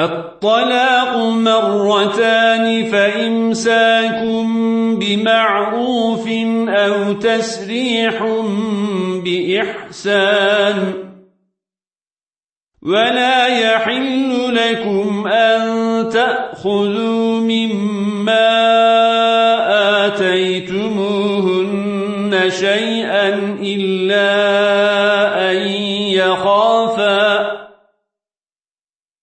الطلاق مرتان فإمساك بمعروف أو تسريح بإحسان. ولا يحل لكم أن تأخذوا مما آتيتموهن شيئا إلا أن يخافا.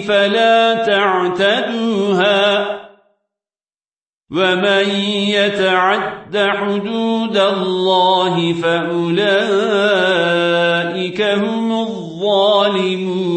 فلا تعتدوها ومن يتعد حدود الله فأولئك هم الظالمون